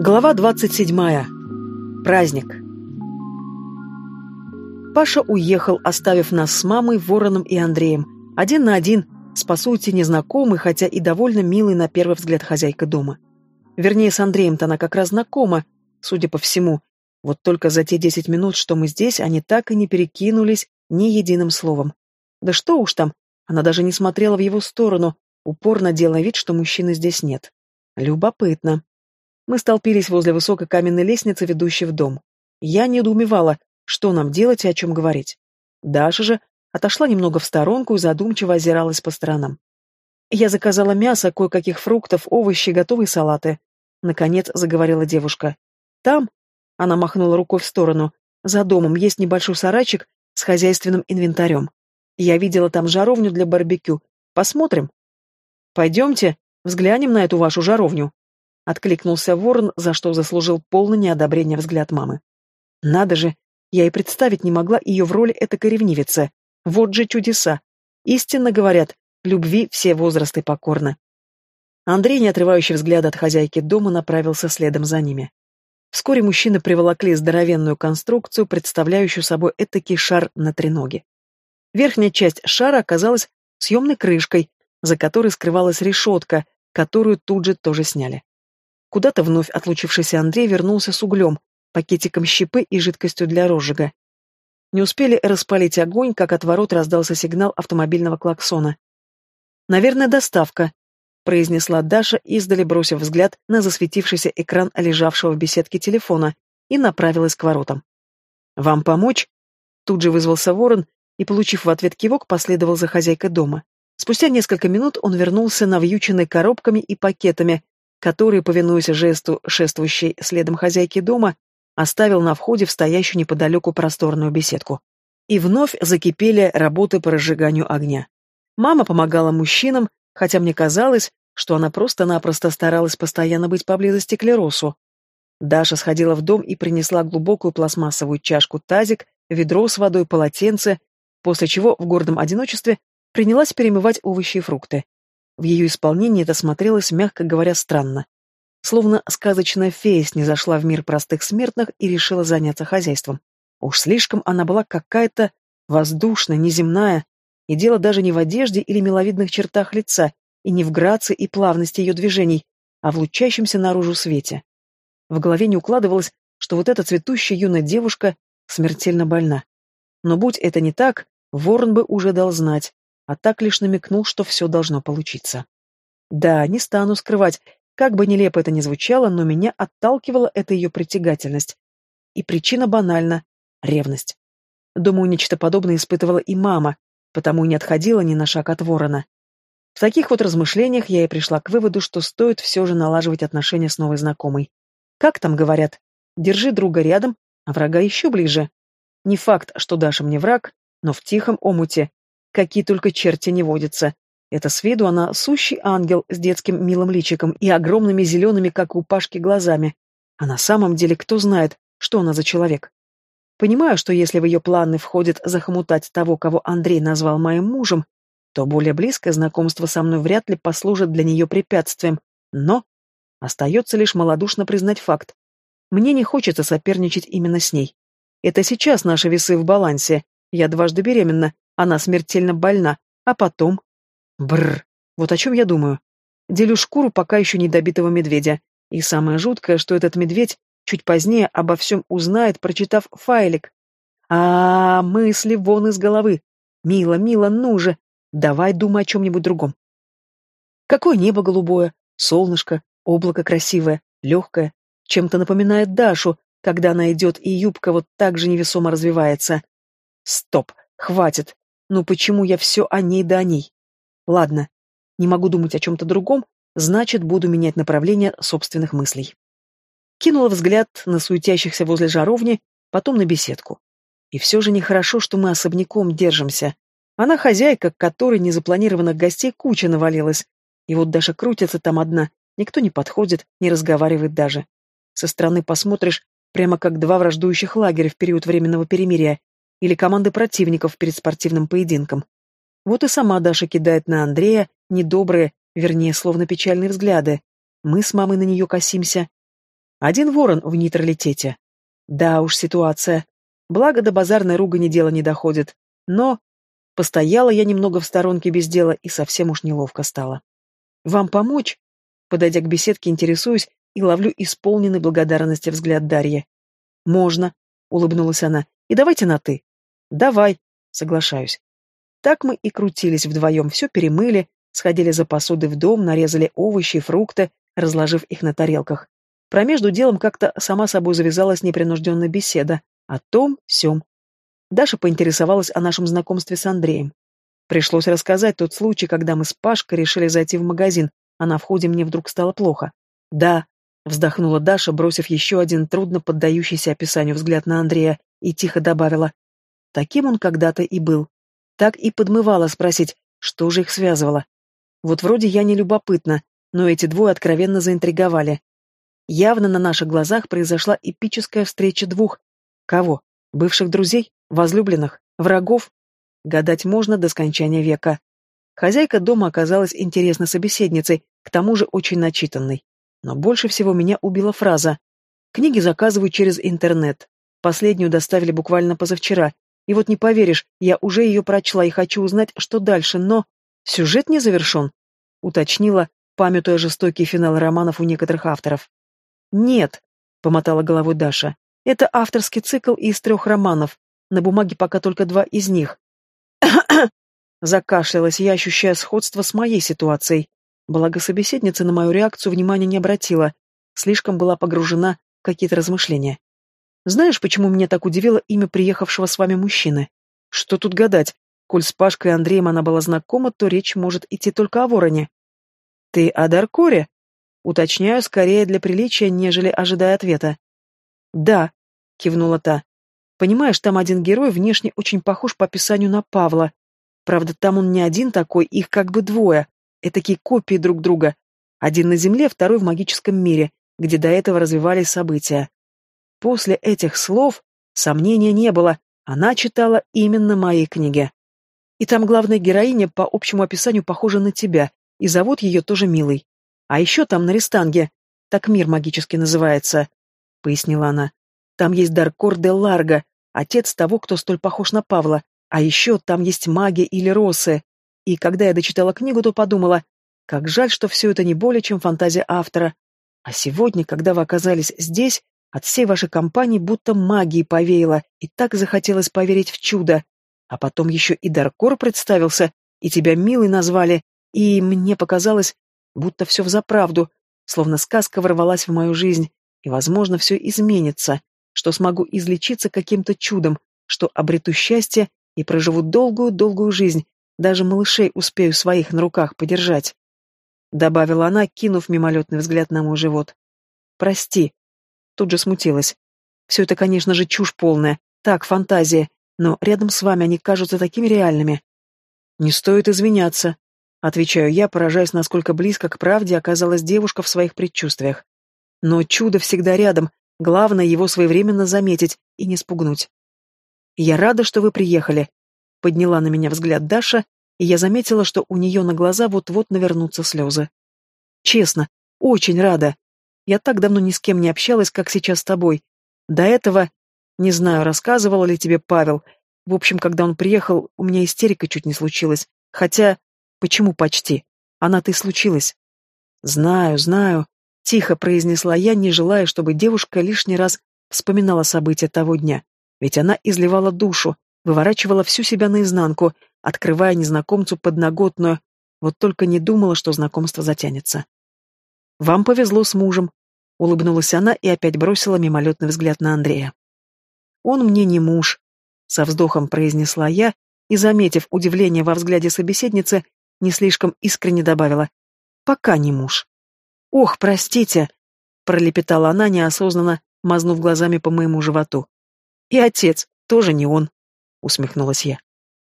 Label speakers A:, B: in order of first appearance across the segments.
A: Глава 27. Праздник. Паша уехал, оставив нас с мамой, Вороном и Андреем. Один на один, с по сути незнакомый, хотя и довольно милый на первый взгляд хозяйка дома. Вернее, с Андреем-то она как раз знакома, судя по всему. Вот только за те десять минут, что мы здесь, они так и не перекинулись ни единым словом. Да что уж там, она даже не смотрела в его сторону, упорно делая вид, что мужчины здесь нет. Любопытно. Мы столпились возле высокой каменной лестницы, ведущей в дом. Я недоумевала, что нам делать и о чем говорить. Даша же отошла немного в сторонку и задумчиво озиралась по сторонам. Я заказала мясо, кое-каких фруктов, овощи, готовые салаты. Наконец заговорила девушка. Там, она махнула рукой в сторону, за домом есть небольшой сарайчик с хозяйственным инвентарем. Я видела там жаровню для барбекю. Посмотрим? Пойдемте, взглянем на эту вашу жаровню. Откликнулся ворон, за что заслужил полное неодобрение взгляд мамы. Надо же, я и представить не могла ее в роли этакой ревнивицы. Вот же чудеса. Истинно говорят, любви все возрасты покорны. Андрей, не отрывающий взгляда от хозяйки дома, направился следом за ними. Вскоре мужчины приволокли здоровенную конструкцию, представляющую собой этакий шар на треноге. Верхняя часть шара оказалась съемной крышкой, за которой скрывалась решетка, которую тут же тоже сняли. Куда-то вновь отлучившийся Андрей вернулся с углем, пакетиком щепы и жидкостью для розжига. Не успели распалить огонь, как от ворот раздался сигнал автомобильного клаксона. «Наверное, доставка», — произнесла Даша, издали бросив взгляд на засветившийся экран лежавшего в беседке телефона, и направилась к воротам. «Вам помочь?» Тут же вызвался ворон и, получив в ответ кивок, последовал за хозяйкой дома. Спустя несколько минут он вернулся навьюченный коробками и пакетами, который, повинуясь жесту шествующей следом хозяйки дома, оставил на входе в стоящую неподалеку просторную беседку. И вновь закипели работы по разжиганию огня. Мама помогала мужчинам, хотя мне казалось, что она просто-напросто старалась постоянно быть поблизости к Леросу. Даша сходила в дом и принесла глубокую пластмассовую чашку-тазик, ведро с водой, полотенце, после чего в гордом одиночестве принялась перемывать овощи и фрукты. В ее исполнении это смотрелось, мягко говоря, странно. Словно сказочная фея снизошла в мир простых смертных и решила заняться хозяйством. Уж слишком она была какая-то воздушная, неземная, и дело даже не в одежде или миловидных чертах лица, и не в грации и плавности ее движений, а в лучащемся наружу свете. В голове не укладывалось, что вот эта цветущая юная девушка смертельно больна. Но будь это не так, Ворон бы уже дал знать, а так лишь намекнул, что все должно получиться. Да, не стану скрывать, как бы нелепо это ни звучало, но меня отталкивала эта ее притягательность. И причина банальна — ревность. Думаю, нечто подобное испытывала и мама, потому и не отходила ни на шаг от ворона. В таких вот размышлениях я и пришла к выводу, что стоит все же налаживать отношения с новой знакомой. Как там говорят, держи друга рядом, а врага еще ближе. Не факт, что Даша мне враг, но в тихом омуте какие только черти не водятся. Это с виду она сущий ангел с детским милым личиком и огромными зелеными, как у Пашки, глазами. А на самом деле кто знает, что она за человек. Понимаю, что если в ее планы входит захомутать того, кого Андрей назвал моим мужем, то более близкое знакомство со мной вряд ли послужит для нее препятствием, но остается лишь малодушно признать факт. Мне не хочется соперничать именно с ней. Это сейчас наши весы в балансе. Я дважды беременна, она смертельно больна. А потом... Бррр. Вот о чем я думаю. Делю шкуру пока еще недобитого медведя. И самое жуткое, что этот медведь чуть позднее обо всем узнает, прочитав файлик. А, -а, -а мысли вон из головы. Мила, мила, ну же. Давай думай о чем-нибудь другом. Какое небо голубое, солнышко, облако красивое, легкое. Чем-то напоминает Дашу, когда она идет, и юбка вот так же невесомо развивается. Стоп, хватит. Ну почему я все о ней да о ней? Ладно, не могу думать о чем-то другом, значит, буду менять направление собственных мыслей. Кинула взгляд на суетящихся возле жаровни, потом на беседку. И все же нехорошо, что мы особняком держимся. Она хозяйка, которой незапланированных гостей куча навалилась. И вот Даша крутится там одна, никто не подходит, не разговаривает даже. Со стороны посмотришь, прямо как два враждующих лагеря в период временного перемирия, или команды противников перед спортивным поединком. Вот и сама Даша кидает на Андрея недобрые, вернее, словно печальные взгляды. Мы с мамой на нее косимся. Один ворон в нейтралитете. Да уж, ситуация. Благо до базарной ругани дело не доходит. Но постояла я немного в сторонке без дела и совсем уж неловко стало. «Вам помочь?» Подойдя к беседке, интересуюсь и ловлю исполненный благодарности взгляд Дарьи. «Можно», — улыбнулась она, — «и давайте на «ты». «Давай», — соглашаюсь. Так мы и крутились вдвоем, все перемыли, сходили за посудой в дом, нарезали овощи и фрукты, разложив их на тарелках. Про между делом как-то сама собой завязалась непринужденная беседа о том, сём. Даша поинтересовалась о нашем знакомстве с Андреем. Пришлось рассказать тот случай, когда мы с Пашкой решили зайти в магазин, а на входе мне вдруг стало плохо. «Да», — вздохнула Даша, бросив еще один трудно поддающийся описанию взгляд на Андрея, и тихо добавила. Таким он когда-то и был. Так и подмывала спросить, что же их связывало. Вот вроде я не любопытна, но эти двое откровенно заинтриговали. Явно на наших глазах произошла эпическая встреча двух. Кого? Бывших друзей? Возлюбленных? Врагов? Гадать можно до скончания века. Хозяйка дома оказалась интересной собеседницей, к тому же очень начитанной. Но больше всего меня убила фраза «Книги заказываю через интернет. Последнюю доставили буквально позавчера, и вот не поверишь, я уже ее прочла и хочу узнать, что дальше, но... Сюжет не завершен, уточнила, памятуя жестокий финал романов у некоторых авторов. Нет, помотала головой Даша. Это авторский цикл из трех романов. На бумаге пока только два из них. Закашлялась я, ощущая сходство с моей ситуацией. Благо собеседница на мою реакцию внимания не обратила, слишком была погружена в какие-то размышления. Знаешь, почему меня так удивило имя приехавшего с вами мужчины? Что тут гадать? Коль с Пашкой и Андреем она была знакома, то речь может идти только о вороне. Ты о Даркоре? Уточняю скорее для приличия, нежели ожидая ответа. Да, кивнула та. Понимаешь, там один герой внешне очень похож по описанию на Павла. Правда, там он не один такой, их как бы двое. Этакие копии друг друга. Один на Земле, второй в магическом мире, где до этого развивались события. После этих слов сомнения не было, она читала именно мои книги. И там главная героиня по общему описанию похожа на тебя, и зовут ее тоже Милой. А еще там на Рестанге, так мир магически называется, — пояснила она. Там есть Даркор де Ларго, отец того, кто столь похож на Павла, а еще там есть маги или росы. И когда я дочитала книгу, то подумала, как жаль, что все это не более, чем фантазия автора. А сегодня, когда вы оказались здесь, от всей вашей компании будто магии повеяло, и так захотелось поверить в чудо. А потом еще и Даркор представился, и тебя милой назвали, и мне показалось, будто все взаправду, словно сказка ворвалась в мою жизнь, и, возможно, все изменится, что смогу излечиться каким-то чудом, что обрету счастье и проживу долгую-долгую жизнь, даже малышей успею своих на руках подержать. Добавила она, кинув мимолетный взгляд на мой живот. «Прости», Тут же смутилась. Все это, конечно же, чушь полная. Так, фантазия. Но рядом с вами они кажутся такими реальными. Не стоит извиняться. Отвечаю я, поражаясь, насколько близко к правде оказалась девушка в своих предчувствиях. Но чудо всегда рядом, главное его своевременно заметить и не спугнуть. «Я рада, что вы приехали», — подняла на меня взгляд Даша, и я заметила, что у нее на глаза вот-вот навернутся слезы. «Честно, очень рада. Я так давно ни с кем не общалась, как сейчас с тобой. До этого, не знаю, рассказывала ли тебе Павел. В общем, когда он приехал, у меня истерика чуть не случилась. Хотя, почему почти? Она-то и случилась. Знаю, знаю, тихо произнесла я, не желая, чтобы девушка лишний раз вспоминала события того дня. Ведь она изливала душу, выворачивала всю себя наизнанку, открывая незнакомцу подноготную, вот только не думала, что знакомство затянется. «Вам повезло с мужем», — улыбнулась она и опять бросила мимолетный взгляд на Андрея. «Он мне не муж», — со вздохом произнесла я и, заметив удивление во взгляде собеседницы, не слишком искренне добавила. «Пока не муж». «Ох, простите», — пролепетала она, неосознанно мазнув глазами по моему животу. «И отец тоже не он», — усмехнулась я.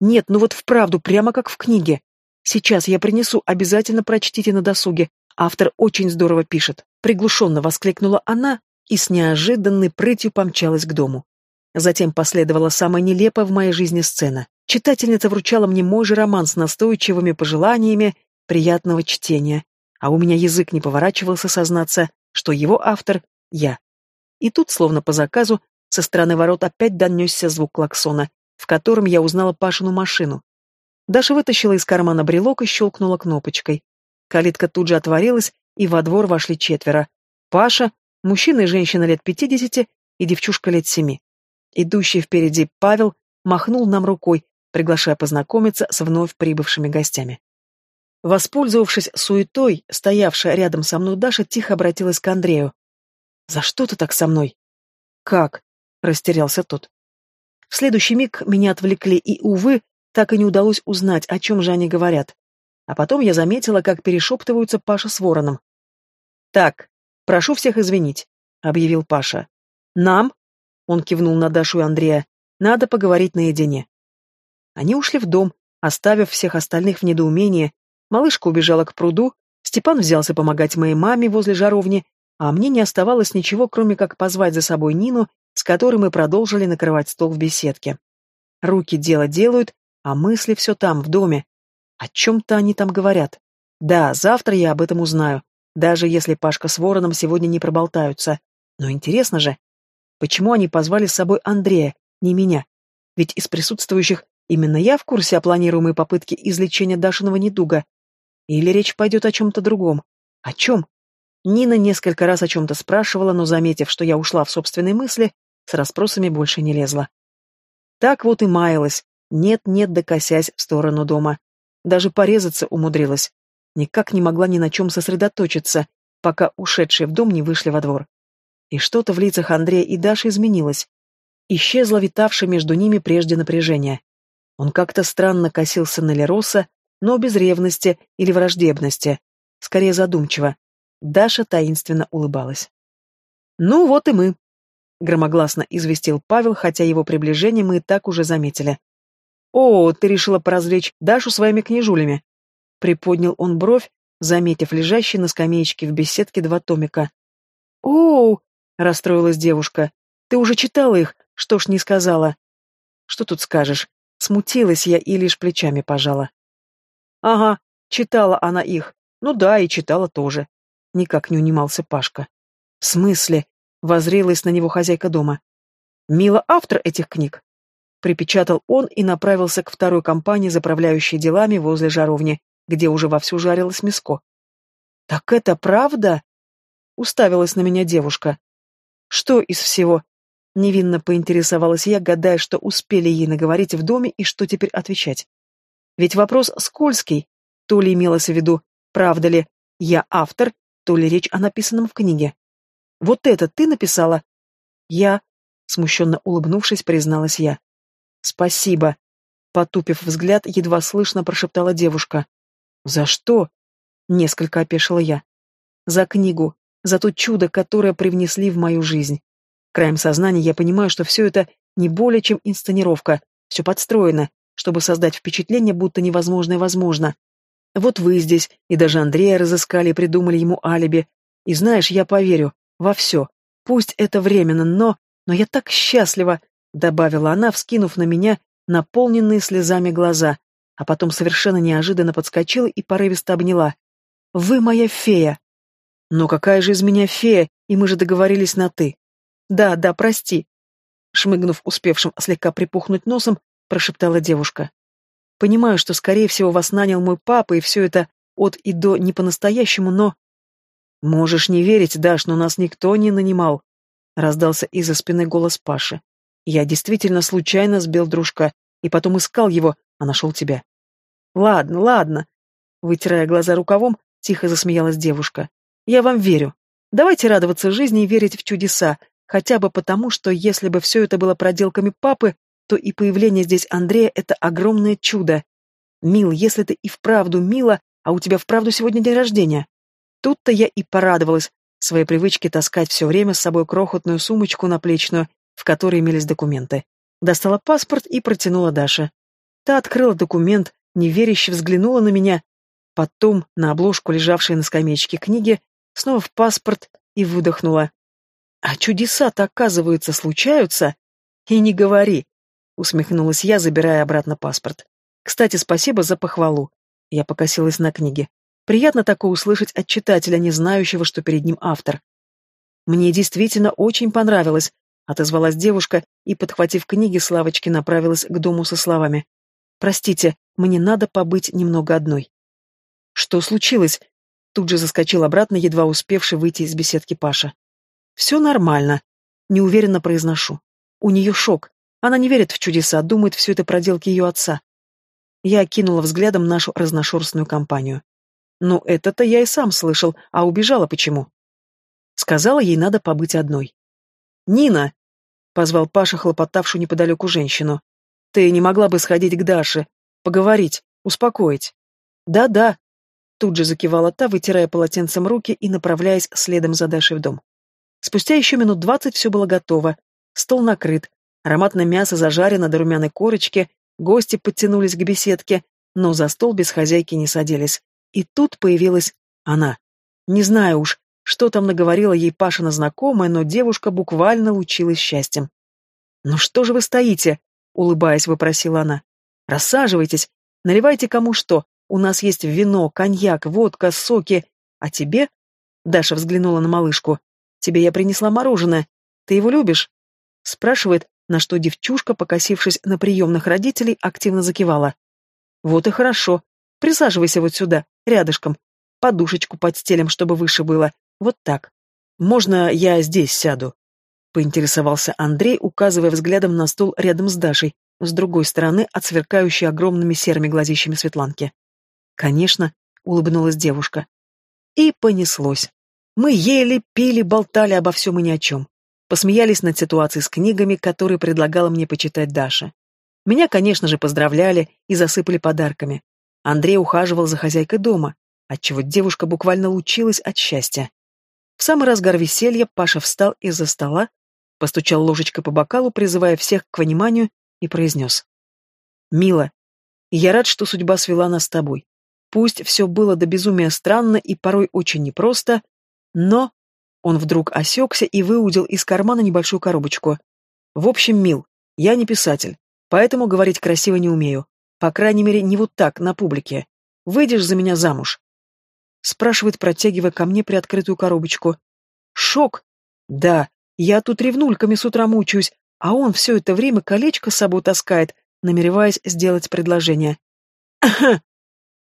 A: «Нет, ну вот вправду, прямо как в книге. Сейчас я принесу, обязательно прочтите на досуге, Автор очень здорово пишет. Приглушенно воскликнула она и с неожиданной прытью помчалась к дому. Затем последовала самая нелепая в моей жизни сцена. Читательница вручала мне мой же роман с настойчивыми пожеланиями приятного чтения, а у меня язык не поворачивался сознаться, что его автор Я. И тут, словно по заказу, со стороны ворот опять донесся звук клаксона, в котором я узнала Пашину машину. Даша вытащила из кармана брелок и щелкнула кнопочкой. Калитка тут же отворилась, и во двор вошли четверо. Паша, мужчина и женщина лет пятидесяти и девчушка лет семи. Идущий впереди Павел махнул нам рукой, приглашая познакомиться с вновь прибывшими гостями. Воспользовавшись суетой, стоявшая рядом со мной Даша тихо обратилась к Андрею. «За что ты так со мной?» «Как?» — растерялся тот. В следующий миг меня отвлекли, и, увы, так и не удалось узнать, о чем же они говорят. А потом я заметила, как перешептываются Паша с Вороном. «Так, прошу всех извинить», — объявил Паша. «Нам?» — он кивнул на Дашу и Андрея. «Надо поговорить наедине». Они ушли в дом, оставив всех остальных в недоумении, Малышка убежала к пруду, Степан взялся помогать моей маме возле жаровни, а мне не оставалось ничего, кроме как позвать за собой Нину, с которой мы продолжили накрывать стол в беседке. Руки дело делают, а мысли все там, в доме. О чем-то они там говорят. Да, завтра я об этом узнаю, даже если Пашка с Вороном сегодня не проболтаются. Но интересно же, почему они позвали с собой Андрея, не меня? Ведь из присутствующих именно я в курсе о планируемой попытке излечения Дашиного недуга, или речь пойдет о чем-то другом? О чем? Нина несколько раз о чем-то спрашивала, но, заметив, что я ушла в собственные мысли, с расспросами больше не лезла. Так вот и маялась, нет-нет докосясь в сторону дома. Даже порезаться умудрилась. Никак не могла ни на чем сосредоточиться, пока ушедшие в дом не вышли во двор. И что-то в лицах Андрея и Даши изменилось. Исчезло витавшее между ними прежде напряжение. Он как-то странно косился на Лероса, но без ревности или враждебности, скорее задумчиво. Даша таинственно улыбалась. «Ну вот и мы», — громогласно известил Павел, хотя его приближение мы и так уже заметили. «О, ты решила поразвлечь Дашу своими книжулями?» Приподнял он бровь, заметив лежащие на скамеечке в беседке два томика. «Оу!» — расстроилась девушка. «Ты уже читала их, что ж не сказала?» «Что тут скажешь?» Смутилась я и лишь плечами пожала. Ага, читала она их. Ну да, и читала тоже. Никак не унимался Пашка. В смысле? Возрелась на него хозяйка дома. Мила автор этих книг. Припечатал он и направился к второй компании, заправляющей делами возле жаровни, где уже вовсю жарилось мяско. «Так это правда?» Уставилась на меня девушка. «Что из всего?» Невинно поинтересовалась я, гадая, что успели ей наговорить в доме и что теперь отвечать. Ведь вопрос скользкий. То ли имелось в виду, правда ли я автор, то ли речь о написанном в книге. Вот это ты написала? Я, смущенно улыбнувшись, призналась я. Спасибо. Потупив взгляд, едва слышно прошептала девушка. За что? Несколько опешила я. За книгу, за то чудо, которое привнесли в мою жизнь. Краем сознания я понимаю, что все это не более чем инсценировка, все подстроено, чтобы создать впечатление, будто невозможное возможно. Вот вы здесь, и даже Андрея разыскали и придумали ему алиби. И знаешь, я поверю, во все. Пусть это временно, но... Но я так счастлива, — добавила она, вскинув на меня наполненные слезами глаза, а потом совершенно неожиданно подскочила и порывисто обняла. «Вы моя фея!» «Но какая же из меня фея, и мы же договорились на «ты». «Да, да, прости». Шмыгнув успевшим слегка припухнуть носом, прошептала девушка. Понимаю, что, скорее всего, вас нанял мой папа, и все это от и до не по-настоящему, но... Можешь не верить, Даш, но нас никто не нанимал. Раздался из-за спины голос Паши. Я действительно случайно сбил дружка, и потом искал его, а нашел тебя. Ладно, ладно. Вытирая глаза рукавом, тихо засмеялась девушка. Я вам верю. Давайте радоваться жизни и верить в чудеса, хотя бы потому, что если бы все это было проделками папы, то и появление здесь Андрея — это огромное чудо. Мил, если ты и вправду мила, а у тебя вправду сегодня день рождения. Тут-то я и порадовалась своей привычке таскать все время с собой крохотную сумочку наплечную, в которой имелись документы. Достала паспорт и протянула Даше. Та открыла документ, неверяще взглянула на меня, потом на обложку, лежавшей на скамеечке книги, снова в паспорт и выдохнула. А чудеса-то, оказывается, случаются. И не говори, усмехнулась я, забирая обратно паспорт. Кстати, спасибо за похвалу. Я покосилась на книге. Приятно такое услышать от читателя, не знающего, что перед ним автор. Мне действительно очень понравилось, отозвалась девушка и, подхватив книги с лавочки, направилась к дому со словами. Простите, мне надо побыть немного одной. Что случилось? Тут же заскочил обратно, едва успевший выйти из беседки Паша. Все нормально, неуверенно произношу. У нее шок. Она не верит в чудеса, думает, все это проделки ее отца. Я окинула взглядом нашу разношерстную компанию. Ну, это-то я и сам слышал, а убежала почему? Сказала, ей надо побыть одной. «Нина!» — позвал Паша, хлопотавшую неподалеку женщину. «Ты не могла бы сходить к Даше, поговорить, успокоить?» «Да-да», — тут же закивала та, вытирая полотенцем руки и направляясь следом за Дашей в дом. Спустя еще минут двадцать все было готово. Стол накрыт, ароматное мясо зажарено до румяной корочки, гости подтянулись к беседке, но за стол без хозяйки не садились. И тут появилась она. Не знаю уж, что там наговорила ей Пашина знакомая, но девушка буквально лучилась счастьем. «Ну что же вы стоите?» — улыбаясь, вопросила она. «Рассаживайтесь, наливайте кому что. У нас есть вино, коньяк, водка, соки. А тебе?» Даша взглянула на малышку. «Тебе я принесла мороженое. Ты его любишь?» Спрашивает, на что девчушка, покосившись на приемных родителей, активно закивала. «Вот и хорошо. Присаживайся вот сюда, рядышком. Подушечку подстелим, чтобы выше было. Вот так. Можно я здесь сяду? Поинтересовался Андрей, указывая взглядом на стул рядом с Дашей, с другой стороны от сверкающей огромными серыми глазищами Светланки. Конечно, улыбнулась девушка. И понеслось. Мы ели, пили, болтали обо всем и ни о чем. Посмеялись над ситуацией с книгами, которые предлагала мне почитать Даша. Меня, конечно же, поздравляли и засыпали подарками. Андрей ухаживал за хозяйкой дома, отчего девушка буквально лучилась от счастья. В самый разгар веселья Паша встал из-за стола, постучал ложечкой по бокалу, призывая всех к вниманию, и произнес. «Мила, я рад, что судьба свела нас с тобой. Пусть все было до безумия странно и порой очень непросто, но...» Он вдруг осекся и выудил из кармана небольшую коробочку. «В общем, Мил, я не писатель, поэтому говорить красиво не умею. По крайней мере, не вот так, на публике. Выйдешь за меня замуж?» Спрашивает, протягивая ко мне приоткрытую коробочку. Шок. Да, я тут ревнульками с утра мучаюсь, а он все это время колечко с собой таскает, намереваясь сделать предложение.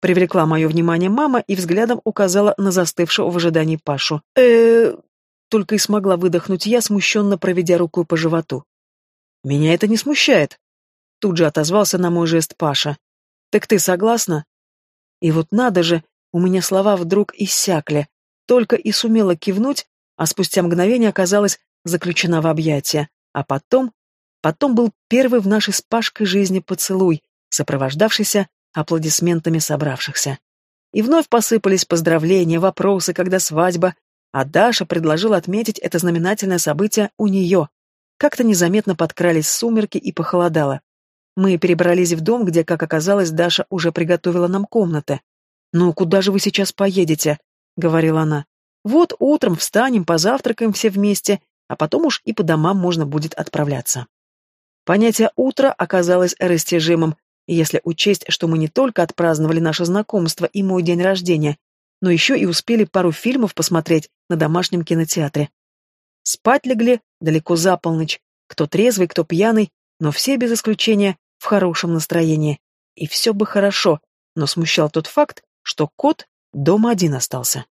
A: Привлекла мое внимание мама и взглядом указала на застывшего в ожидании Пашу. э Только и смогла выдохнуть я, смущенно проведя рукой по животу. «Меня это не смущает», — тут же отозвался на мой жест Паша. «Так ты согласна?» И вот надо же, у меня слова вдруг иссякли, только и сумела кивнуть, а спустя мгновение оказалась заключена в объятия. А потом... Потом был первый в нашей с Пашкой жизни поцелуй, сопровождавшийся аплодисментами собравшихся. И вновь посыпались поздравления, вопросы, когда свадьба, а Даша предложила отметить это знаменательное событие у нее. Как-то незаметно подкрались сумерки и похолодало. Мы перебрались в дом, где, как оказалось, Даша уже приготовила нам комнаты. «Ну, куда же вы сейчас поедете?» — говорила она. «Вот утром встанем, позавтракаем все вместе, а потом уж и по домам можно будет отправляться». Понятие «утро» оказалось растяжимым, если учесть, что мы не только отпраздновали наше знакомство и мой день рождения, но еще и успели пару фильмов посмотреть на домашнем кинотеатре. Спать легли далеко за полночь, кто трезвый, кто пьяный, но все без исключения в хорошем настроении. И все бы хорошо, но смущал тот факт, что кот дома один остался.